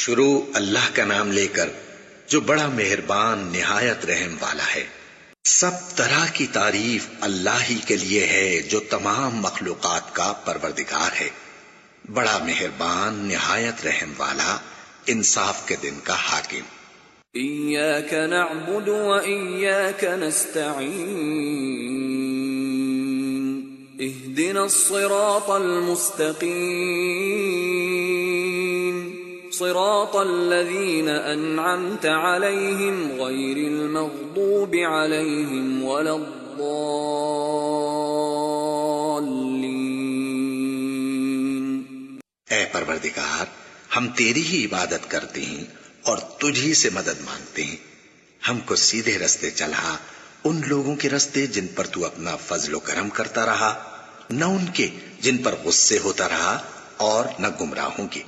شروع اللہ کا نام لے کر جو بڑا مہربان نہایت رحم والا ہے۔ سب طرح کی تعریف اللہ ہی کے لیے ہے جو تمام مخلوقات کا پروردگار ہے۔ بڑا مہربان نہایت رحم والا انصاف کے دن کا حاکم۔ إياك نعبد وإياك نستعين۔ اهدنا الصراط المستقيم۔ صراط الذين أنعمت عليهم غير المغضوب عليهم ولا الضالين. اے پروردگار، ہم تیری ہی عبادت کرتے ہیں اور تجھ ہی سے مدد مانگتے ہیں۔ ہم کو سیدھے رستے چلا، ان لوگوں کے رستے جن پر تو اپنا فضل و کرم کرتا رہا، نہ ان کے جن پر غصے ہوتا رہا اور نہ گمراہوں کے۔